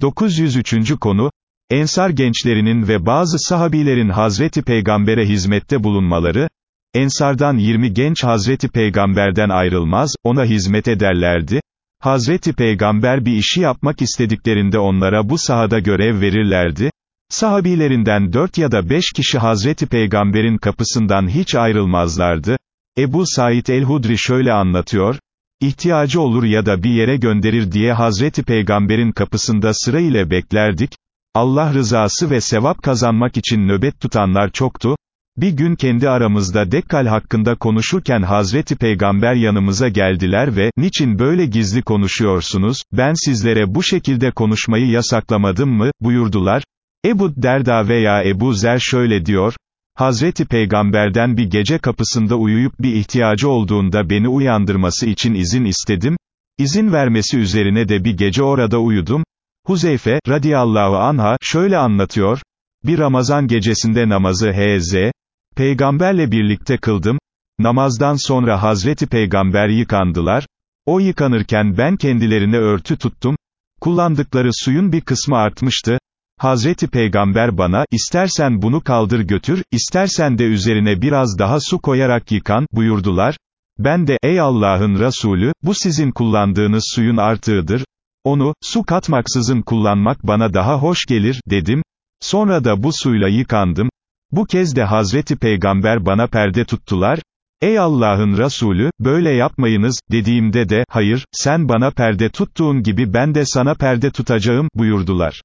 903. konu, Ensar gençlerinin ve bazı sahabilerin Hazreti Peygamber'e hizmette bulunmaları, Ensardan 20 genç Hazreti Peygamber'den ayrılmaz, ona hizmet ederlerdi, Hazreti Peygamber bir işi yapmak istediklerinde onlara bu sahada görev verirlerdi, sahabilerinden 4 ya da 5 kişi Hazreti Peygamber'in kapısından hiç ayrılmazlardı, Ebu Said el-Hudri şöyle anlatıyor, İhtiyacı olur ya da bir yere gönderir diye Hazreti Peygamber'in kapısında sıra ile beklerdik, Allah rızası ve sevap kazanmak için nöbet tutanlar çoktu, bir gün kendi aramızda Dekkal hakkında konuşurken Hazreti Peygamber yanımıza geldiler ve, niçin böyle gizli konuşuyorsunuz, ben sizlere bu şekilde konuşmayı yasaklamadım mı, buyurdular, Ebu Derda veya Ebu Zer şöyle diyor, Hazreti Peygamberden bir gece kapısında uyuyup bir ihtiyacı olduğunda beni uyandırması için izin istedim, izin vermesi üzerine de bir gece orada uyudum, Huzeyfe, radiyallahu anha, şöyle anlatıyor, bir Ramazan gecesinde namazı H.Z., Peygamberle birlikte kıldım, namazdan sonra Hazreti Peygamber yıkandılar, o yıkanırken ben kendilerine örtü tuttum, kullandıkları suyun bir kısmı artmıştı, Hazreti Peygamber bana, istersen bunu kaldır götür, istersen de üzerine biraz daha su koyarak yıkan, buyurdular. Ben de, ey Allah'ın Resulü, bu sizin kullandığınız suyun artığıdır. Onu, su katmaksızın kullanmak bana daha hoş gelir, dedim. Sonra da bu suyla yıkandım. Bu kez de Hazreti Peygamber bana perde tuttular. Ey Allah'ın Resulü, böyle yapmayınız, dediğimde de, hayır, sen bana perde tuttuğun gibi ben de sana perde tutacağım, buyurdular.